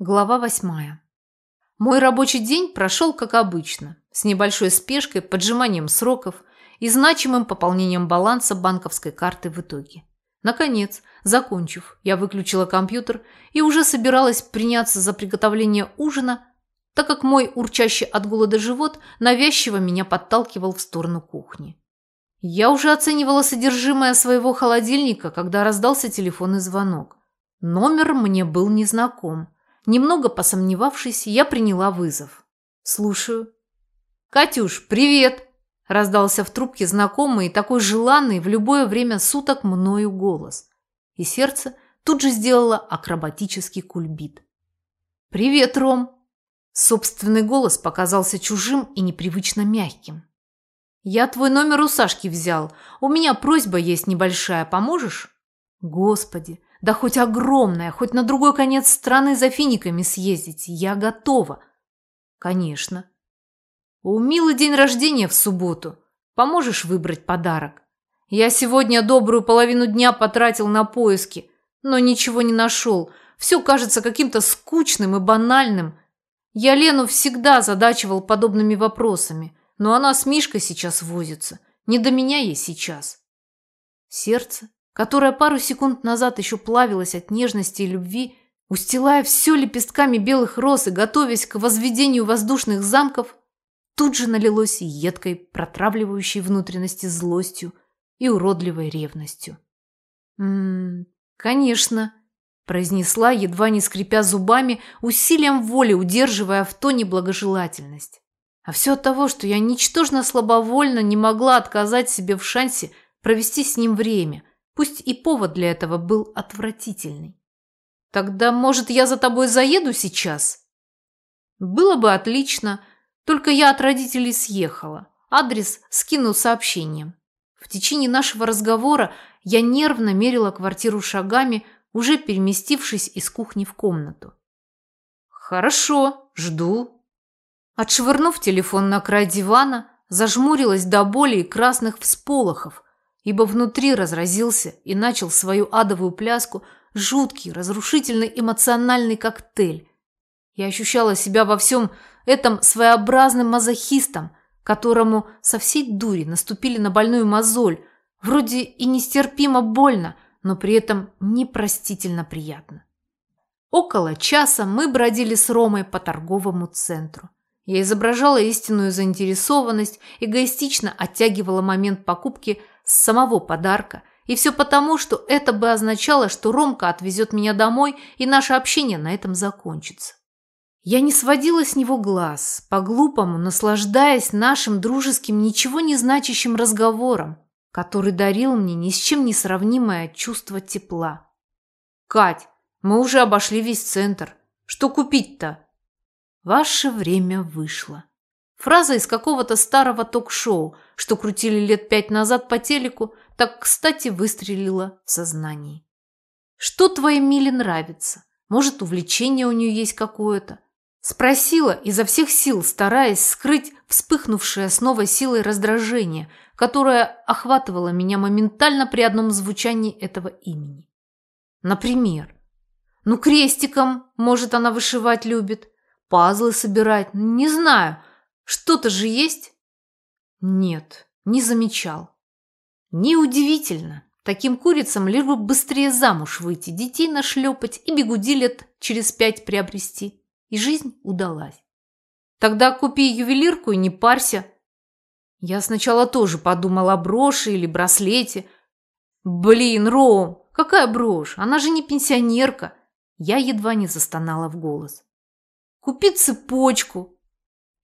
Глава восьмая. Мой рабочий день прошел как обычно, с небольшой спешкой, поджиманием сроков и значимым пополнением баланса банковской карты в итоге. Наконец, закончив, я выключила компьютер и уже собиралась приняться за приготовление ужина, так как мой урчащий от голода живот навязчиво меня подталкивал в сторону кухни. Я уже оценивала содержимое своего холодильника, когда раздался телефонный звонок. Номер мне был незнаком – Немного посомневавшись, я приняла вызов. «Слушаю». «Катюш, привет!» – раздался в трубке знакомый и такой желанный в любое время суток мною голос. И сердце тут же сделало акробатический кульбит. «Привет, Ром!» Собственный голос показался чужим и непривычно мягким. «Я твой номер у Сашки взял. У меня просьба есть небольшая. Поможешь?» «Господи, да хоть огромная, хоть на другой конец страны за финиками съездить. Я готова. Конечно. У Милы день рождения в субботу. Поможешь выбрать подарок? Я сегодня добрую половину дня потратил на поиски, но ничего не нашел. Все кажется каким-то скучным и банальным. Я Лену всегда задачивал подобными вопросами, но она с Мишкой сейчас возится. Не до меня ей сейчас. Сердце которая пару секунд назад еще плавилась от нежности и любви, устилая все лепестками белых роз и готовясь к возведению воздушных замков, тут же налилось едкой, протравливающей внутренности злостью и уродливой ревностью. «М-м, конечно», – произнесла, едва не скрипя зубами, усилием воли удерживая в тоне благожелательность. А все от того, что я ничтожно слабовольно не могла отказать себе в шансе провести с ним время, Пусть и повод для этого был отвратительный. Тогда, может, я за тобой заеду сейчас? Было бы отлично, только я от родителей съехала. Адрес скину сообщением. В течение нашего разговора я нервно мерила квартиру шагами, уже переместившись из кухни в комнату. «Хорошо, жду». Отшвырнув телефон на край дивана, зажмурилась до боли и красных всполохов, ибо внутри разразился и начал свою адовую пляску жуткий, разрушительный эмоциональный коктейль. Я ощущала себя во всем этом своеобразным мазохистом, которому со всей дури наступили на больную мозоль, вроде и нестерпимо больно, но при этом непростительно приятно. Около часа мы бродили с Ромой по торговому центру. Я изображала истинную заинтересованность, эгоистично оттягивала момент покупки с самого подарка. И все потому, что это бы означало, что Ромка отвезет меня домой, и наше общение на этом закончится. Я не сводила с него глаз, по-глупому наслаждаясь нашим дружеским, ничего не значащим разговором, который дарил мне ни с чем не сравнимое чувство тепла. «Кать, мы уже обошли весь центр. Что купить-то?» Ваше время вышло. Фраза из какого-то старого ток-шоу, что крутили лет пять назад по телеку, так, кстати, выстрелила в сознании. «Что твоей Миле нравится? Может, увлечение у нее есть какое-то?» Спросила изо всех сил, стараясь скрыть вспыхнувшее с новой силой раздражение, которое охватывало меня моментально при одном звучании этого имени. Например, ну крестиком, может, она вышивать любит, пазлы собирать, не знаю, что-то же есть? Нет, не замечал. Неудивительно. Таким курицам лишь бы быстрее замуж выйти, детей нашлепать и бегуди лет через пять приобрести. И жизнь удалась. Тогда купи ювелирку и не парься. Я сначала тоже подумал о броши или браслете. Блин, Ром, какая брошь? Она же не пенсионерка. Я едва не застонала в голос. Купи цепочку,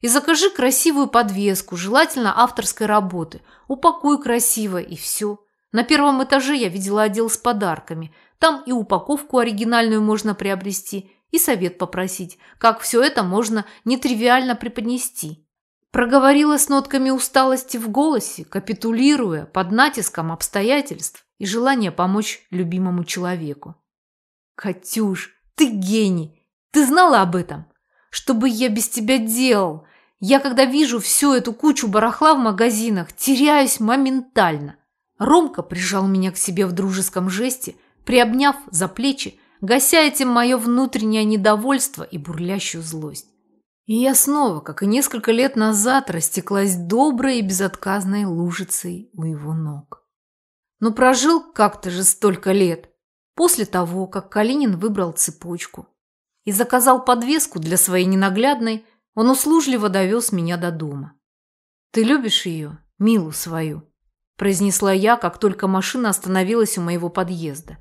и закажи красивую подвеску, желательно авторской работы. Упакуй красиво и все. На первом этаже я видела отдел с подарками. Там и упаковку оригинальную можно приобрести, и совет попросить, как все это можно нетривиально преподнести. Проговорила с нотками усталости в голосе, капитулируя под натиском обстоятельств и желания помочь любимому человеку. «Катюш, ты гений! Ты знала об этом? Что бы я без тебя делал? Я, когда вижу всю эту кучу барахла в магазинах, теряюсь моментально. Ромка прижал меня к себе в дружеском жесте, приобняв за плечи, гася этим мое внутреннее недовольство и бурлящую злость. И я снова, как и несколько лет назад, растеклась доброй и безотказной лужицей у его ног. Но прожил как-то же столько лет, после того, как Калинин выбрал цепочку и заказал подвеску для своей ненаглядной, он услужливо довез меня до дома. «Ты любишь ее, Милу свою?» – произнесла я, как только машина остановилась у моего подъезда.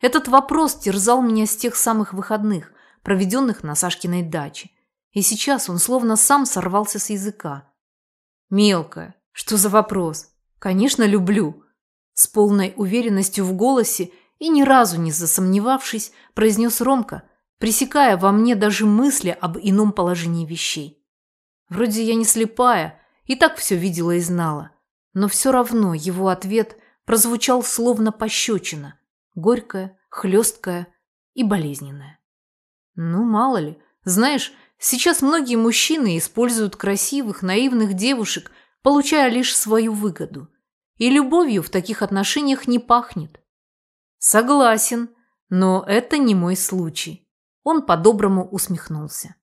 Этот вопрос терзал меня с тех самых выходных, проведенных на Сашкиной даче. И сейчас он словно сам сорвался с языка. «Мелкая, что за вопрос? Конечно, люблю!» С полной уверенностью в голосе и ни разу не засомневавшись, произнес Ромка, пресекая во мне даже мысли об ином положении вещей. Вроде я не слепая, и так все видела и знала. Но все равно его ответ прозвучал словно пощечина, горькая, хлесткая и болезненная. Ну, мало ли. Знаешь, сейчас многие мужчины используют красивых, наивных девушек, получая лишь свою выгоду. И любовью в таких отношениях не пахнет. Согласен, но это не мой случай. Он по-доброму усмехнулся.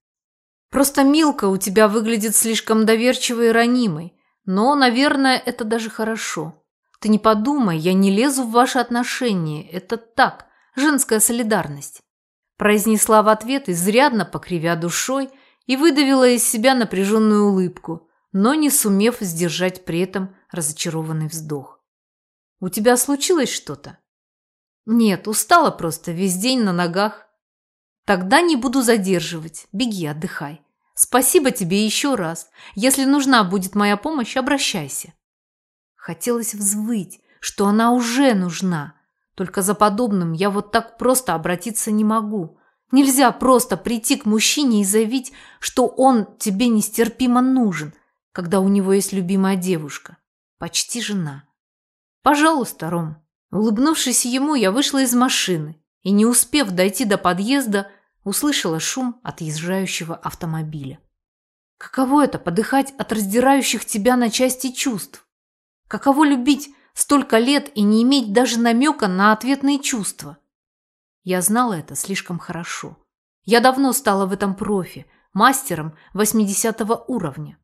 Просто Милка у тебя выглядит слишком доверчивой и ранимой. Но, наверное, это даже хорошо. Ты не подумай, я не лезу в ваши отношения. Это так, женская солидарность. Произнесла в ответ, изрядно покривя душой, и выдавила из себя напряженную улыбку, но не сумев сдержать при этом разочарованный вздох. «У тебя случилось что-то?» «Нет, устала просто, весь день на ногах». «Тогда не буду задерживать. Беги, отдыхай. Спасибо тебе еще раз. Если нужна будет моя помощь, обращайся. Хотелось взвыть, что она уже нужна. Только за подобным я вот так просто обратиться не могу. Нельзя просто прийти к мужчине и заявить, что он тебе нестерпимо нужен, когда у него есть любимая девушка. Почти жена. Пожалуйста, Ром. Улыбнувшись ему, я вышла из машины и, не успев дойти до подъезда, услышала шум отъезжающего автомобиля. Каково это – подыхать от раздирающих тебя на части чувств? Каково любить столько лет и не иметь даже намека на ответные чувства? Я знала это слишком хорошо. Я давно стала в этом профи, мастером 80 уровня.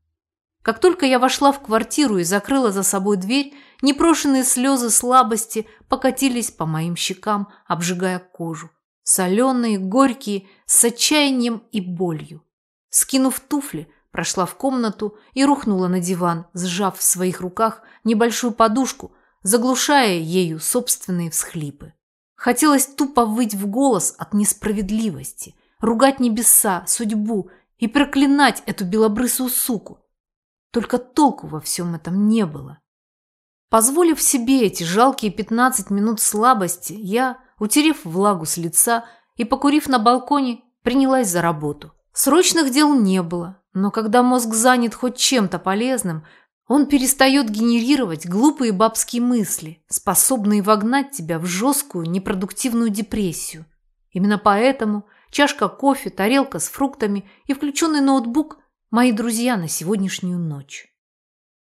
Как только я вошла в квартиру и закрыла за собой дверь, непрошенные слезы слабости покатились по моим щекам, обжигая кожу соленые, горькие, с отчаянием и болью. Скинув туфли, прошла в комнату и рухнула на диван, сжав в своих руках небольшую подушку, заглушая ею собственные всхлипы. Хотелось тупо выть в голос от несправедливости, ругать небеса, судьбу и проклинать эту белобрысую суку. Только толку во всем этом не было. Позволив себе эти жалкие 15 минут слабости, я утерев влагу с лица и покурив на балконе, принялась за работу. Срочных дел не было, но когда мозг занят хоть чем-то полезным, он перестает генерировать глупые бабские мысли, способные вогнать тебя в жесткую, непродуктивную депрессию. Именно поэтому чашка кофе, тарелка с фруктами и включенный ноутбук – мои друзья на сегодняшнюю ночь.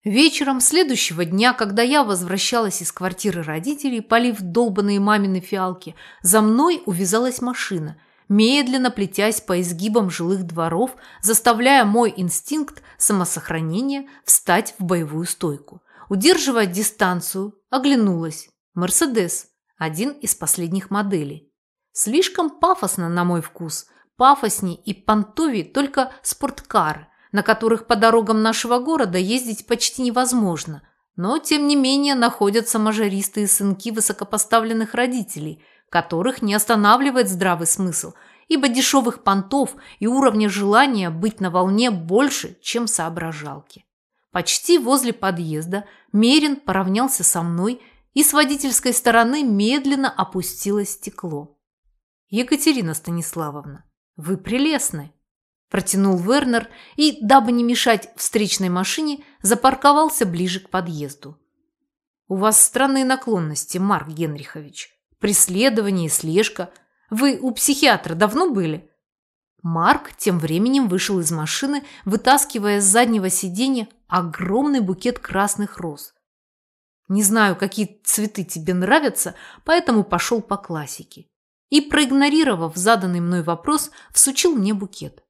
Вечером следующего дня, когда я возвращалась из квартиры родителей, полив долбанные мамины фиалки, за мной увязалась машина, медленно плетясь по изгибам жилых дворов, заставляя мой инстинкт самосохранения встать в боевую стойку. Удерживая дистанцию, оглянулась. «Мерседес» – один из последних моделей. Слишком пафосно на мой вкус. Пафосней и понтовей только спорткары – на которых по дорогам нашего города ездить почти невозможно, но, тем не менее, находятся мажористые сынки высокопоставленных родителей, которых не останавливает здравый смысл, ибо дешевых понтов и уровня желания быть на волне больше, чем соображалки. Почти возле подъезда Мерин поравнялся со мной, и с водительской стороны медленно опустилось стекло. «Екатерина Станиславовна, вы прелестны!» Протянул Вернер и, дабы не мешать встречной машине, запарковался ближе к подъезду. «У вас странные наклонности, Марк Генрихович. Преследование и слежка. Вы у психиатра давно были?» Марк тем временем вышел из машины, вытаскивая с заднего сиденья огромный букет красных роз. «Не знаю, какие цветы тебе нравятся, поэтому пошел по классике. и, проигнорировав заданный мной вопрос, всучил мне букет.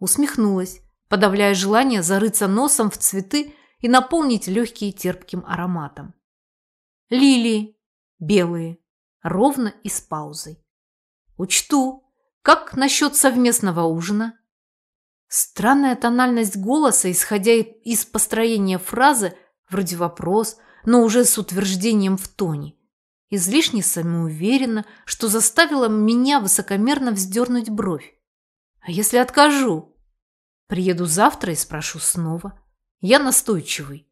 Усмехнулась, подавляя желание зарыться носом в цветы и наполнить легкие терпким ароматом. Лилии, белые, ровно и с паузой. Учту. Как насчет совместного ужина? Странная тональность голоса, исходя из построения фразы, вроде вопрос, но уже с утверждением в тоне. Излишне самоуверенно, что заставило меня высокомерно вздернуть бровь. А если откажу? Приеду завтра и спрошу снова. Я настойчивый.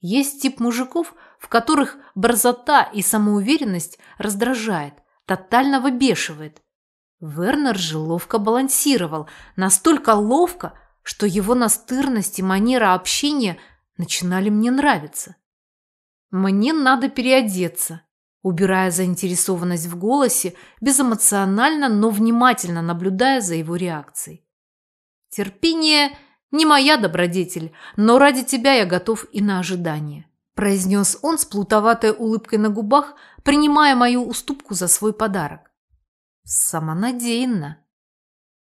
Есть тип мужиков, в которых борзота и самоуверенность раздражает, тотально выбешивает. Вернер же ловко балансировал, настолько ловко, что его настырность и манера общения начинали мне нравиться. Мне надо переодеться, убирая заинтересованность в голосе, безэмоционально, но внимательно наблюдая за его реакцией. Терпение не моя добродетель, но ради тебя я готов и на ожидание произнес он с плутоватой улыбкой на губах, принимая мою уступку за свой подарок. Самонадеянно.